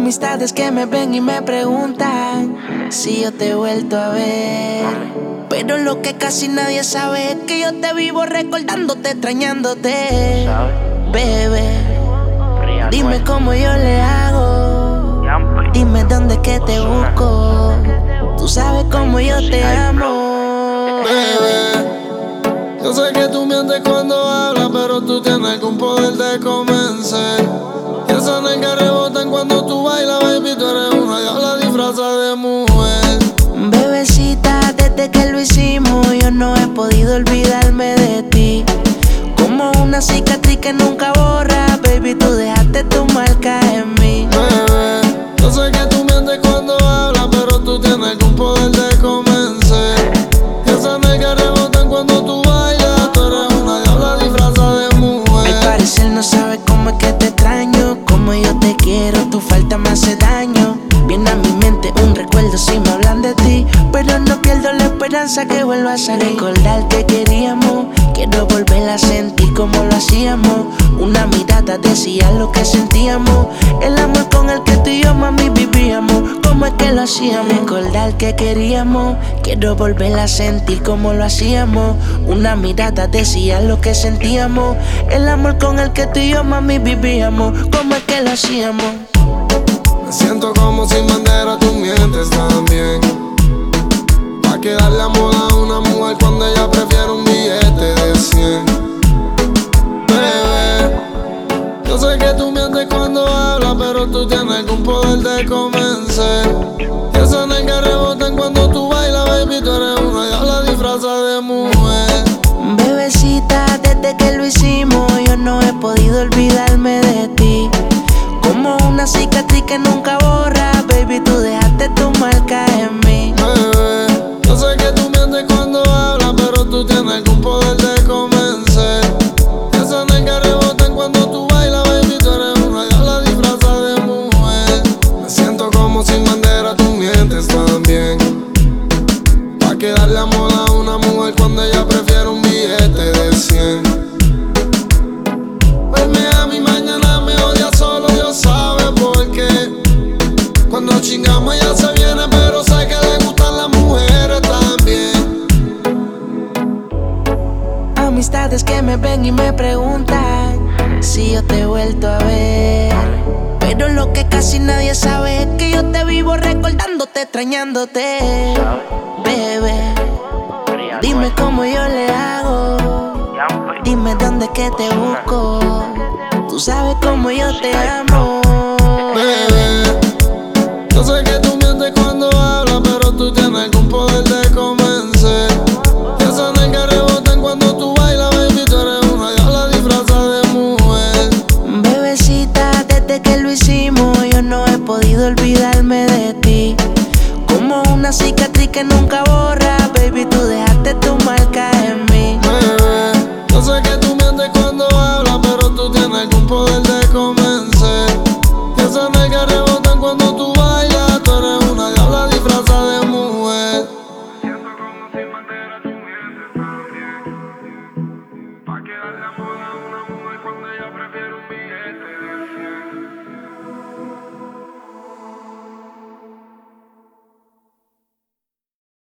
Amistades que me ven y me preguntan si yo te he vuelto a ver. Pero lo que casi nadie sabe es que yo te vivo recordándote, extrañándote. Bebé, dime cómo yo le hago. Dime dónde que te busco. Tú sabes cómo yo te amo. Podido olvidarme de ti. Como una cicatriz que nunca borra, baby, tú dejaste tu marca en mí. Bebé, yo sé que tú mientes cuando hablas, pero tú tienes algún poder de convencer. Y esa que rebotan cuando tú bailas, tú eres una diabla disfrazada de mujer. Al parecer no sabes cómo es que te extraño, como yo te quiero, tu falta me hace daño. Viene a mi mente un recuerdo si me hablan de ti, pero no esperanza que vuelvas a recordar que queríamos. Quiero volver a sentir como lo hacíamos. Una mirada decía lo que sentíamos. El amor con el que tú y yo, mami, vivíamos. Como es que lo hacíamos. Recordar que queríamos. Quiero volver a sentir como lo hacíamos. Una mirada decía lo que sentíamos. El amor con el que tú y yo, mami, vivíamos. Como es que lo hacíamos. Me siento como sin bandera, tú mientes yo sé que tú mientes cuando hablas, pero tú tienes algún poder de convencer. Cuando chingamos ella se viene, pero sé que le gustan las mujeres también. Amistades que me ven y me preguntan si yo te he vuelto a ver. Pero lo que casi nadie sabe es que yo te vivo recordándote, extrañándote. Bebé, dime cómo yo le hago. Dime dónde que te busco. Tú sabes cómo yo te amo. desde que lo hicimos yo no he podido olvidarme de ti. Como una cicatriz que nunca borra